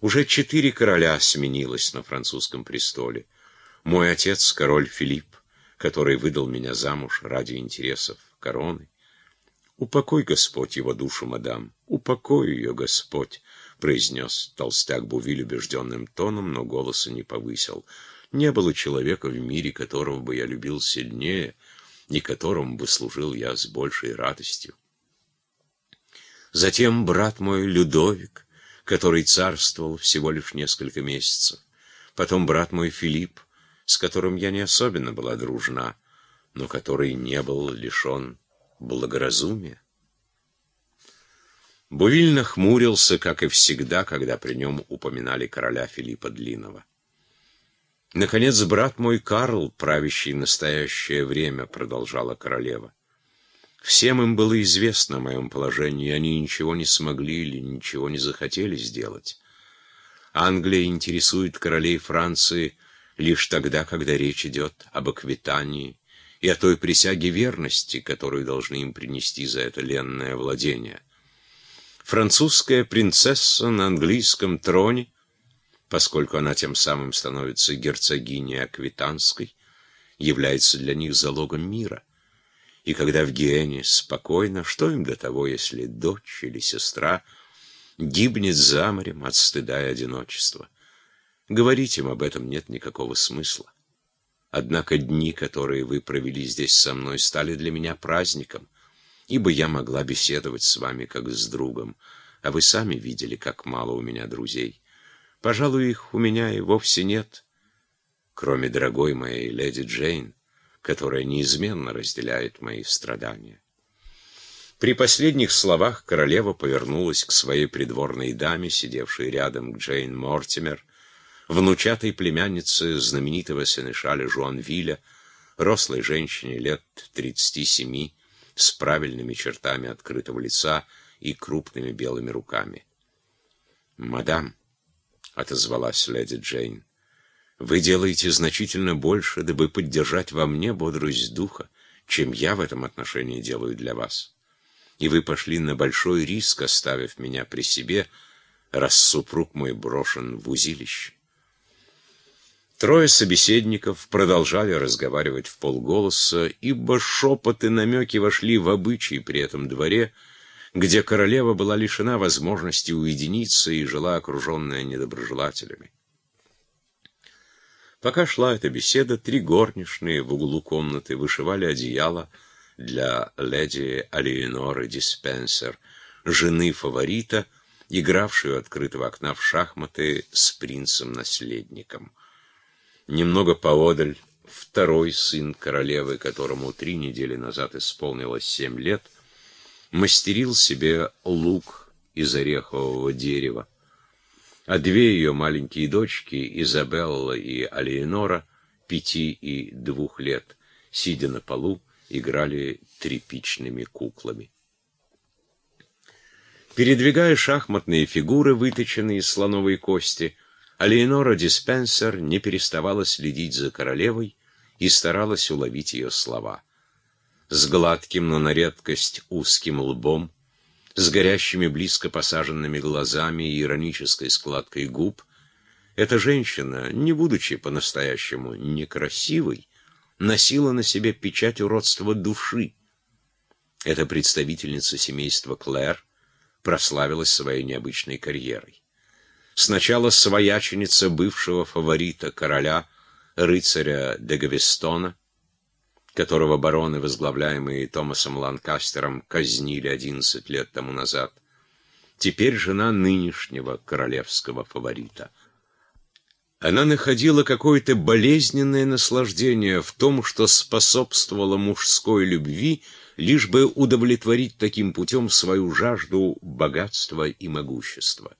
Уже четыре короля сменилось на французском престоле. Мой отец, король Филипп, который выдал меня замуж ради интересов короны. «Упокой, Господь, его душу, мадам, упокой ее, Господь», — произнес толстяк Бувиль убежденным тоном, но голоса не повысил. «Не было человека в мире, которого бы я любил сильнее, и которому бы служил я с большей радостью». Затем брат мой Людовик, который царствовал всего лишь несколько месяцев. Потом брат мой Филипп, с которым я не особенно была дружна, но который не был лишен благоразумия. Бувиль нахмурился, как и всегда, когда при нем упоминали короля Филиппа Длинного. Наконец, брат мой Карл, правящий настоящее время, продолжала королева. Всем им было известно о моем положении, они ничего не смогли или ничего не захотели сделать. Англия интересует королей Франции лишь тогда, когда речь идет об Аквитании и о той присяге верности, которую должны им принести за это ленное владение. Французская принцесса на английском троне, поскольку она тем самым становится герцогиней Аквитанской, является для них залогом мира. И когда в Гиене спокойно, что им до того, если дочь или сестра гибнет за морем от стыда и одиночества? Говорить им об этом нет никакого смысла. Однако дни, которые вы провели здесь со мной, стали для меня праздником, ибо я могла беседовать с вами как с другом, а вы сами видели, как мало у меня друзей. Пожалуй, их у меня и вовсе нет, кроме дорогой моей леди Джейн, которая неизменно разделяет мои страдания. При последних словах королева повернулась к своей придворной даме, сидевшей рядом к Джейн Мортимер, внучатой племяннице знаменитого сенешаля Жуанвиля, рослой женщине лет 37, с правильными чертами открытого лица и крупными белыми руками. «Мадам», — отозвалась леди Джейн, — «вы делаете значительно больше, дабы поддержать во мне бодрость духа, чем я в этом отношении делаю для вас. И вы пошли на большой риск, оставив меня при себе, раз супруг мой брошен в узилище. Трое собеседников продолжали разговаривать в полголоса, ибо шепот и намеки вошли в обычай при этом дворе, где королева была лишена возможности уединиться и жила окруженная недоброжелателями. Пока шла эта беседа, три горничные в углу комнаты вышивали одеяло для леди Алиеноры Диспенсер, жены фаворита, игравшей у открытого окна в шахматы с принцем-наследником. Немного поодаль второй сын королевы, которому три недели назад исполнилось семь лет, мастерил себе лук из орехового дерева, а две ее маленькие дочки, Изабелла и Алиенора, пяти и двух лет, сидя на полу, играли тряпичными куклами. Передвигая шахматные фигуры, выточенные из слоновой кости, а Леонора Диспенсер не переставала следить за королевой и старалась уловить ее слова. С гладким, но на редкость узким лбом, с горящими близко посаженными глазами и иронической складкой губ, эта женщина, не будучи по-настоящему некрасивой, носила на себе печать уродства души. Эта представительница семейства Клэр прославилась своей необычной карьерой. Сначала свояченица бывшего фаворита короля, рыцаря де Гавестона, которого бароны, возглавляемые Томасом Ланкастером, казнили 11 лет тому назад. Теперь жена нынешнего королевского фаворита. Она находила какое-то болезненное наслаждение в том, что способствовало мужской любви, лишь бы удовлетворить таким путем свою жажду богатства и могущества.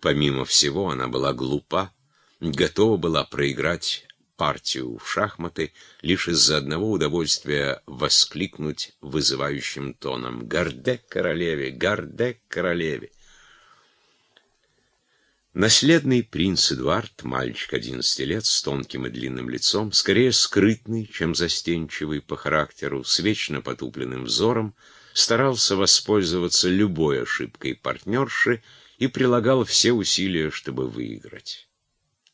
Помимо всего, она была глупа, готова была проиграть партию в шахматы лишь из-за одного удовольствия воскликнуть вызывающим тоном «Гарде королеве! Гарде королеве!» Наследный принц Эдуард, мальчик 11 лет, с тонким и длинным лицом, скорее скрытный, чем застенчивый по характеру, с вечно потупленным взором, старался воспользоваться любой ошибкой партнерши и прилагал все усилия, чтобы выиграть.